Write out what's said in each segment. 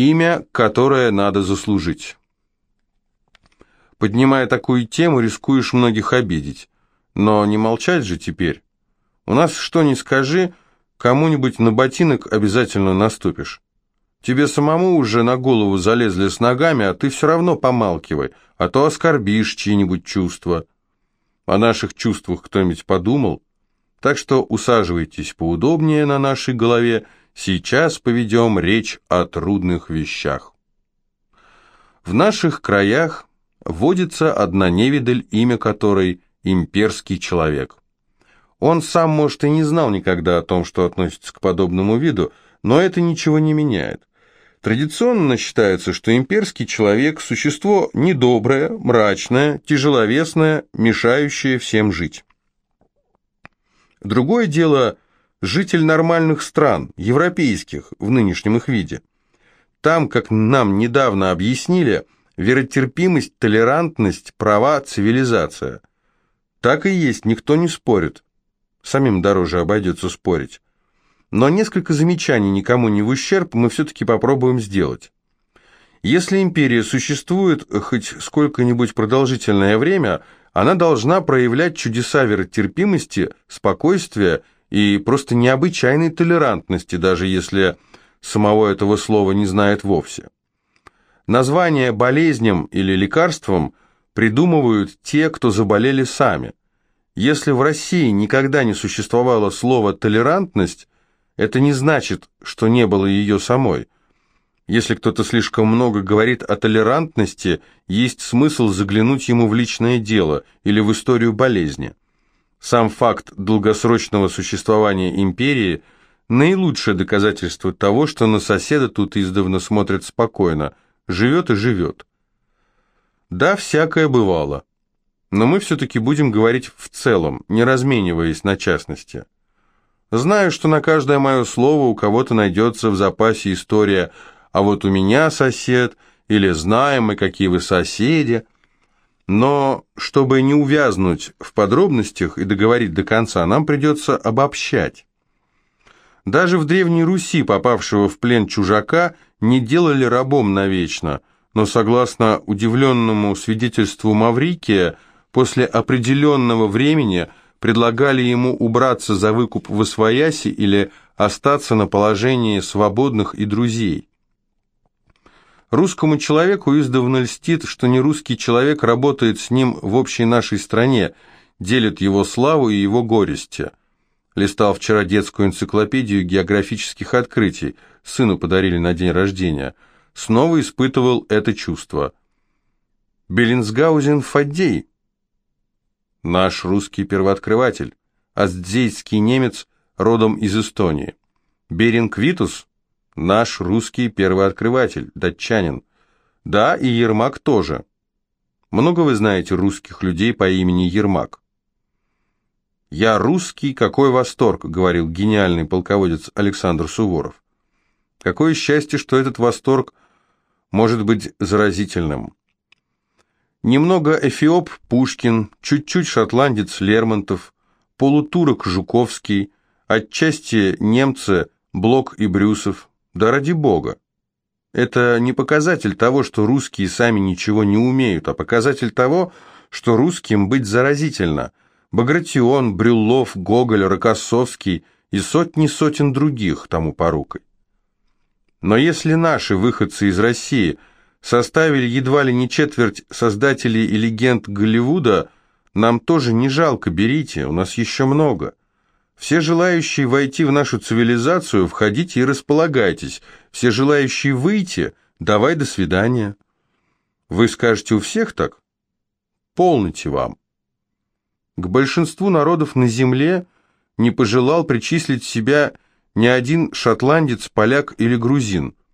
Имя, которое надо заслужить. Поднимая такую тему, рискуешь многих обидеть. Но не молчать же теперь. У нас, что ни скажи, кому-нибудь на ботинок обязательно наступишь. Тебе самому уже на голову залезли с ногами, а ты все равно помалкивай, а то оскорбишь чьи-нибудь чувства. О наших чувствах кто-нибудь подумал? Так что усаживайтесь поудобнее на нашей голове, сейчас поведем речь о трудных вещах. В наших краях водится одна невидаль, имя которой имперский человек. Он сам, может, и не знал никогда о том, что относится к подобному виду, но это ничего не меняет. Традиционно считается, что имперский человек – существо недоброе, мрачное, тяжеловесное, мешающее всем жить. Другое дело – житель нормальных стран, европейских, в нынешнем их виде. Там, как нам недавно объяснили, веротерпимость, толерантность, права, цивилизация. Так и есть, никто не спорит. Самим дороже обойдется спорить но несколько замечаний никому не в ущерб мы все-таки попробуем сделать. Если империя существует хоть сколько-нибудь продолжительное время, она должна проявлять чудеса веротерпимости, спокойствия и просто необычайной толерантности, даже если самого этого слова не знает вовсе. Название болезням или лекарствам придумывают те, кто заболели сами. Если в России никогда не существовало слова «толерантность», это не значит, что не было ее самой. Если кто-то слишком много говорит о толерантности, есть смысл заглянуть ему в личное дело или в историю болезни. Сам факт долгосрочного существования империи – наилучшее доказательство того, что на соседа тут издавна смотрят спокойно, живет и живет. Да, всякое бывало. Но мы все-таки будем говорить в целом, не размениваясь на частности. Знаю, что на каждое мое слово у кого-то найдется в запасе история «А вот у меня сосед» или «Знаем мы, какие вы соседи». Но, чтобы не увязнуть в подробностях и договорить до конца, нам придется обобщать. Даже в Древней Руси, попавшего в плен чужака, не делали рабом навечно, но, согласно удивленному свидетельству Маврикия, после определенного времени – предлагали ему убраться за выкуп в Освояси или остаться на положении свободных и друзей. Русскому человеку издавна льстит, что не русский человек работает с ним в общей нашей стране, делит его славу и его горести. Листал вчера детскую энциклопедию географических открытий, сыну подарили на день рождения. Снова испытывал это чувство. Беллинсгаузен Фаддей, наш русский первооткрыватель, аздзейский немец, родом из Эстонии. Беринг Витус, наш русский первооткрыватель, датчанин. Да, и Ермак тоже. Много вы знаете русских людей по имени Ермак? «Я русский, какой восторг!» — говорил гениальный полководец Александр Суворов. Какое счастье, что этот восторг может быть заразительным. Немного эфиоп Пушкин, чуть-чуть шотландец Лермонтов, полутурок Жуковский, отчасти немцы Блок и Брюсов. Да ради бога! Это не показатель того, что русские сами ничего не умеют, а показатель того, что русским быть заразительно. Багратион, Брюллов, Гоголь, Рокоссовский и сотни сотен других тому порукой. Но если наши выходцы из России – составили едва ли не четверть создателей и легенд Голливуда, нам тоже не жалко, берите, у нас еще много. Все желающие войти в нашу цивилизацию, входите и располагайтесь. Все желающие выйти, давай до свидания. Вы скажете, у всех так? Полните вам. К большинству народов на земле не пожелал причислить себя ни один шотландец, поляк или грузин –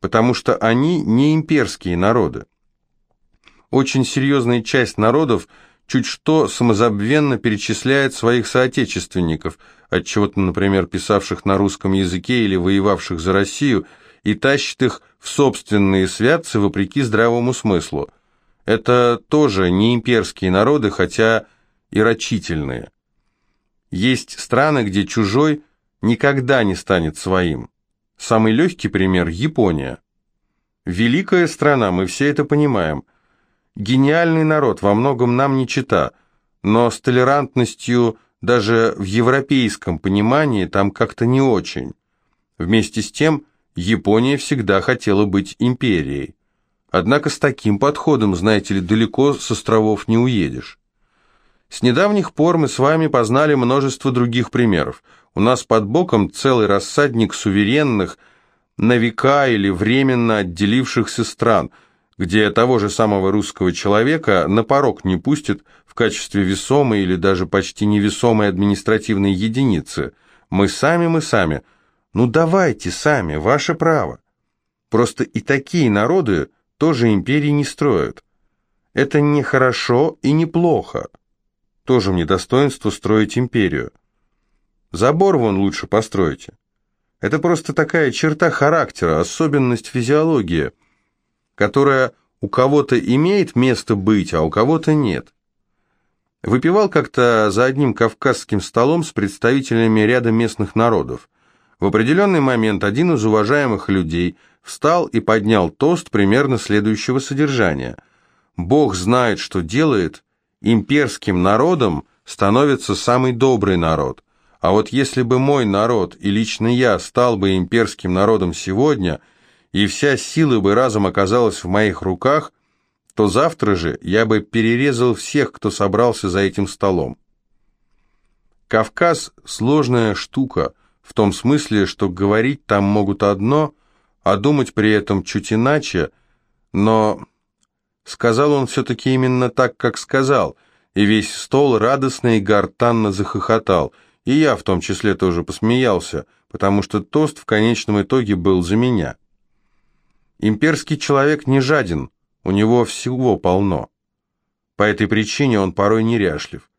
потому что они не имперские народы. Очень серьезная часть народов чуть что самозабвенно перечисляет своих соотечественников, от чего-то, например, писавших на русском языке или воевавших за Россию, и тащит их в собственные святцы вопреки здравому смыслу. Это тоже не имперские народы, хотя и рачительные. Есть страны, где чужой никогда не станет своим. Самый легкий пример – Япония. Великая страна, мы все это понимаем. Гениальный народ, во многом нам не чита, но с толерантностью даже в европейском понимании там как-то не очень. Вместе с тем, Япония всегда хотела быть империей. Однако с таким подходом, знаете ли, далеко с островов не уедешь. С недавних пор мы с вами познали множество других примеров. У нас под боком целый рассадник суверенных, на века или временно отделившихся стран, где того же самого русского человека на порог не пустят в качестве весомой или даже почти невесомой административной единицы. Мы сами, мы сами – ну давайте сами, ваше право. Просто и такие народы тоже империи не строят. Это не хорошо и не плохо. Тоже мне достоинство строить империю. Забор вон лучше постройте. Это просто такая черта характера, особенность физиологии, которая у кого-то имеет место быть, а у кого-то нет. Выпивал как-то за одним кавказским столом с представителями ряда местных народов. В определенный момент один из уважаемых людей встал и поднял тост примерно следующего содержания. «Бог знает, что делает, имперским народом становится самый добрый народ. А вот если бы мой народ и лично я стал бы имперским народом сегодня, и вся сила бы разом оказалась в моих руках, то завтра же я бы перерезал всех, кто собрался за этим столом. Кавказ – сложная штука – в том смысле, что говорить там могут одно, а думать при этом чуть иначе, но сказал он все-таки именно так, как сказал, и весь стол радостно и гортанно захохотал, и я в том числе тоже посмеялся, потому что тост в конечном итоге был за меня. Имперский человек не жаден, у него всего полно. По этой причине он порой неряшлив.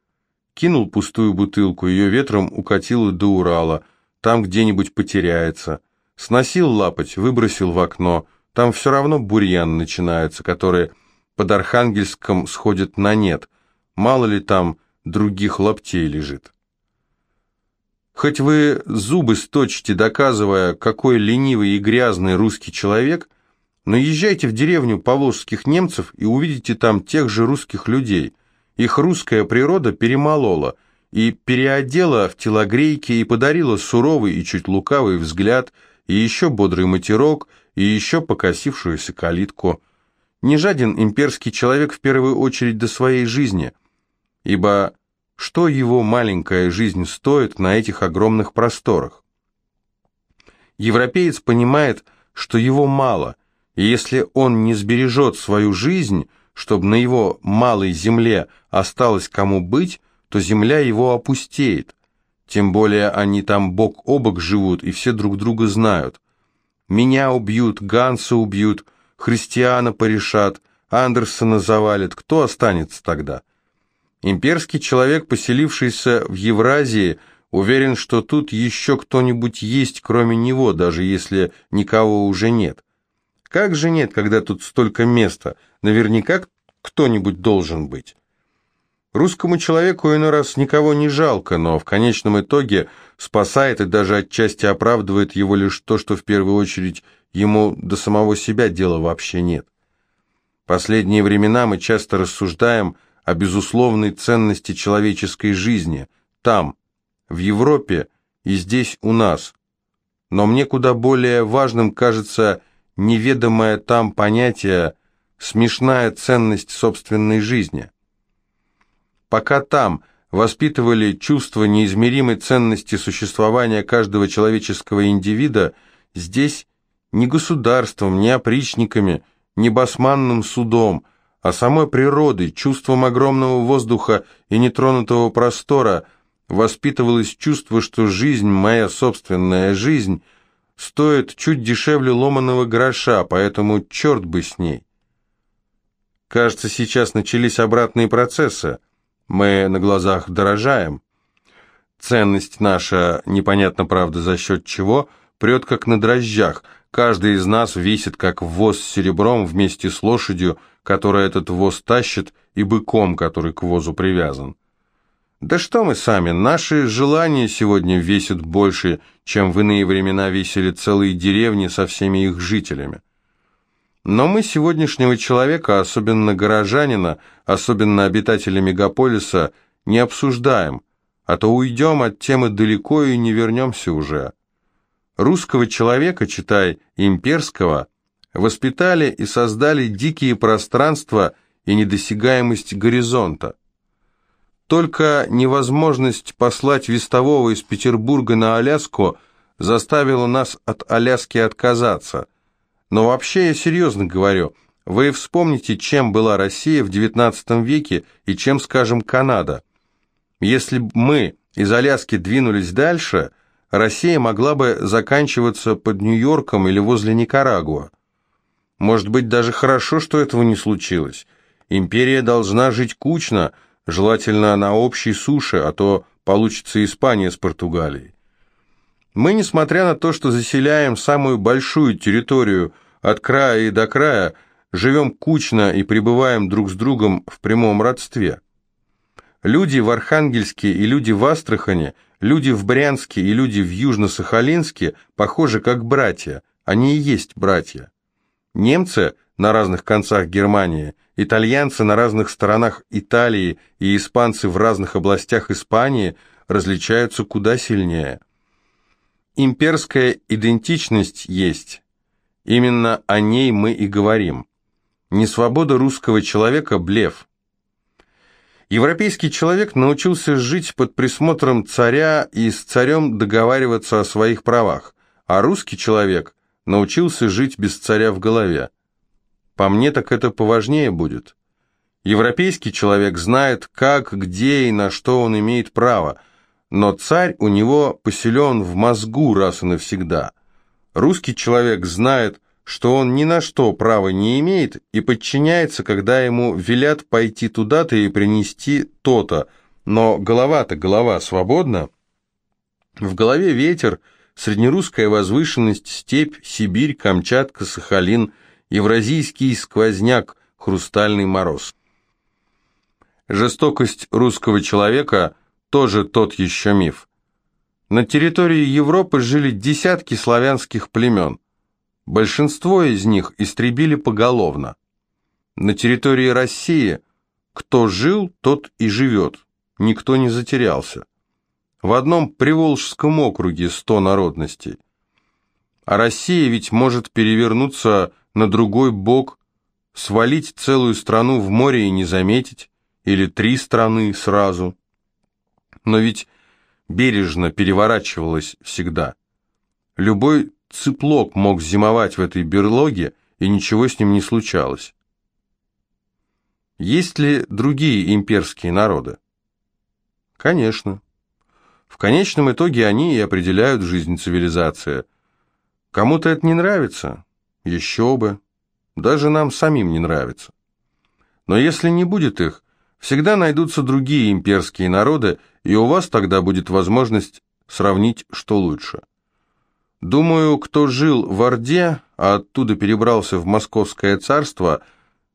Кинул пустую бутылку, ее ветром укатило до Урала – там где-нибудь потеряется. Сносил лапоть, выбросил в окно, там все равно бурьян начинается, который под Архангельском сходит на нет. Мало ли там других лаптей лежит. Хоть вы зубы сточите, доказывая, какой ленивый и грязный русский человек, но езжайте в деревню поволжских немцев и увидите там тех же русских людей. Их русская природа перемолола – и переодела в телогрейки и подарила суровый и чуть лукавый взгляд, и еще бодрый матерок, и еще покосившуюся калитку. Не жаден имперский человек в первую очередь до своей жизни, ибо что его маленькая жизнь стоит на этих огромных просторах? Европеец понимает, что его мало, и если он не сбережет свою жизнь, чтобы на его малой земле осталось кому быть, то земля его опустеет. Тем более они там бок о бок живут и все друг друга знают. Меня убьют, Ганса убьют, Христиана порешат, Андерсона завалят. Кто останется тогда? Имперский человек, поселившийся в Евразии, уверен, что тут еще кто-нибудь есть, кроме него, даже если никого уже нет. Как же нет, когда тут столько места? Наверняка кто-нибудь должен быть. Русскому человеку иной раз никого не жалко, но в конечном итоге спасает и даже отчасти оправдывает его лишь то, что в первую очередь ему до самого себя дела вообще нет. Последние времена мы часто рассуждаем о безусловной ценности человеческой жизни, там, в Европе и здесь у нас. Но мне куда более важным кажется неведомое там понятие «смешная ценность собственной жизни». Пока там воспитывали чувство неизмеримой ценности существования каждого человеческого индивида, здесь не государством, не опричниками, не басманным судом, а самой природой, чувством огромного воздуха и нетронутого простора воспитывалось чувство, что жизнь, моя собственная жизнь, стоит чуть дешевле ломаного гроша, поэтому черт бы с ней. Кажется, сейчас начались обратные процессы. Мы на глазах дорожаем. Ценность наша, непонятно, правда, за счет чего, прет как на дрожжах. Каждый из нас висит, как воз с серебром вместе с лошадью, которая этот воз тащит, и быком, который к возу привязан. Да что мы сами, наши желания сегодня весят больше, чем в иные времена весили целые деревни со всеми их жителями. Но мы сегодняшнего человека, особенно горожанина, особенно обитателя мегаполиса, не обсуждаем, а то уйдем от темы далеко и не вернемся уже. Русского человека, читай, имперского, воспитали и создали дикие пространства и недосягаемость горизонта. Только невозможность послать вестового из Петербурга на Аляску заставила нас от Аляски отказаться – но вообще я серьезно говорю, вы вспомните, чем была Россия в XIX веке и чем, скажем, Канада. Если бы мы из Аляски двинулись дальше, Россия могла бы заканчиваться под Нью-Йорком или возле Никарагуа. Может быть, даже хорошо, что этого не случилось. Империя должна жить кучно, желательно на общей суше, а то получится Испания с Португалией. Мы, несмотря на то, что заселяем самую большую территорию от края и до края, живем кучно и пребываем друг с другом в прямом родстве. Люди в Архангельске и люди в Астрахане, люди в Брянске и люди в Южно-Сахалинске похожи как братья, они и есть братья. Немцы на разных концах Германии, итальянцы на разных сторонах Италии и испанцы в разных областях Испании различаются куда сильнее. Имперская идентичность есть. Именно о ней мы и говорим. Несвобода русского человека – блеф. Европейский человек научился жить под присмотром царя и с царем договариваться о своих правах, а русский человек научился жить без царя в голове. По мне так это поважнее будет. Европейский человек знает, как, где и на что он имеет право – но царь у него поселен в мозгу раз и навсегда. Русский человек знает, что он ни на что права не имеет и подчиняется, когда ему велят пойти туда-то и принести то-то, но голова-то голова свободна. В голове ветер, среднерусская возвышенность, степь, Сибирь, Камчатка, Сахалин, евразийский сквозняк, хрустальный мороз. Жестокость русского человека – тоже тот еще миф. На территории Европы жили десятки славянских племен. Большинство из них истребили поголовно. На территории России кто жил, тот и живет, никто не затерялся. В одном Приволжском округе сто народностей. А Россия ведь может перевернуться на другой бок, свалить целую страну в море и не заметить, или три страны сразу – но ведь бережно переворачивалась всегда. Любой цыплок мог зимовать в этой берлоге, и ничего с ним не случалось. Есть ли другие имперские народы? Конечно. В конечном итоге они и определяют жизнь цивилизации. Кому-то это не нравится? Еще бы. Даже нам самим не нравится. Но если не будет их, Всегда найдутся другие имперские народы, и у вас тогда будет возможность сравнить, что лучше. Думаю, кто жил в Орде, а оттуда перебрался в Московское царство,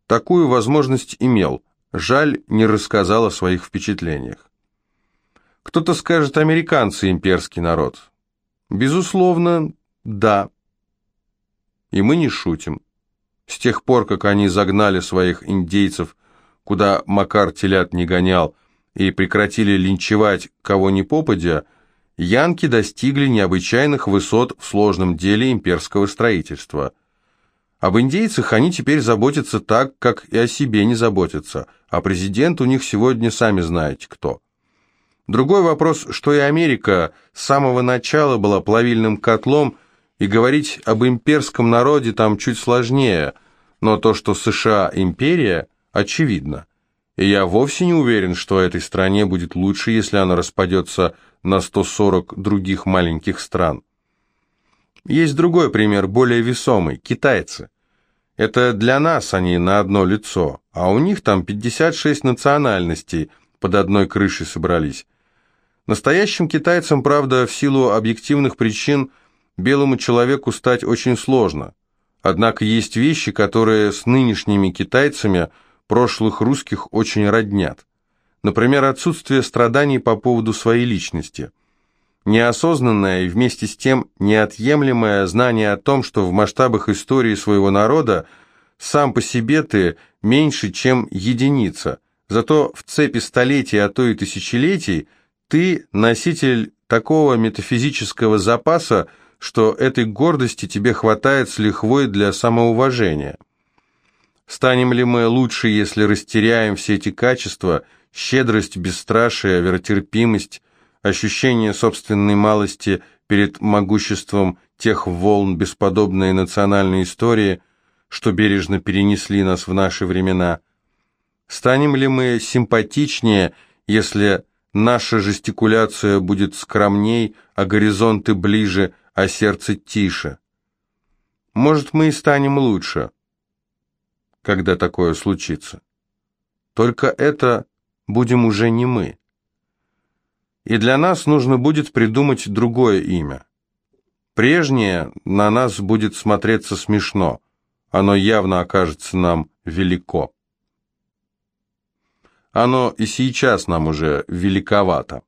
такую возможность имел. Жаль, не рассказал о своих впечатлениях. Кто-то скажет, американцы имперский народ. Безусловно, да. И мы не шутим. С тех пор, как они загнали своих индейцев куда Макар телят не гонял, и прекратили линчевать кого ни попадя, янки достигли необычайных высот в сложном деле имперского строительства. Об индейцах они теперь заботятся так, как и о себе не заботятся, а президент у них сегодня сами знаете кто. Другой вопрос, что и Америка с самого начала была плавильным котлом, и говорить об имперском народе там чуть сложнее, но то, что США империя – очевидно. И я вовсе не уверен, что этой стране будет лучше, если она распадется на 140 других маленьких стран. Есть другой пример, более весомый – китайцы. Это для нас они на одно лицо, а у них там 56 национальностей под одной крышей собрались. Настоящим китайцам, правда, в силу объективных причин, белому человеку стать очень сложно. Однако есть вещи, которые с нынешними китайцами – прошлых русских очень роднят. Например, отсутствие страданий по поводу своей личности. Неосознанное и вместе с тем неотъемлемое знание о том, что в масштабах истории своего народа Сам по себе ты меньше, чем единица, зато в цепи столетий, а то и тысячелетий ты носитель такого метафизического запаса, что этой гордости тебе хватает с лихвой для самоуважения. Станем ли мы лучше, если растеряем все эти качества, щедрость, бесстрашие, веротерпимость, ощущение собственной малости перед могуществом тех волн бесподобной национальной истории, что бережно перенесли нас в наши времена? Станем ли мы симпатичнее, если наша жестикуляция будет скромней, а горизонты ближе, а сердце тише? Может, мы и станем лучше, когда такое случится. Только это будем уже не мы. И для нас нужно будет придумать другое имя. Прежнее на нас будет смотреться смешно, оно явно окажется нам велико. Оно и сейчас нам уже великовато.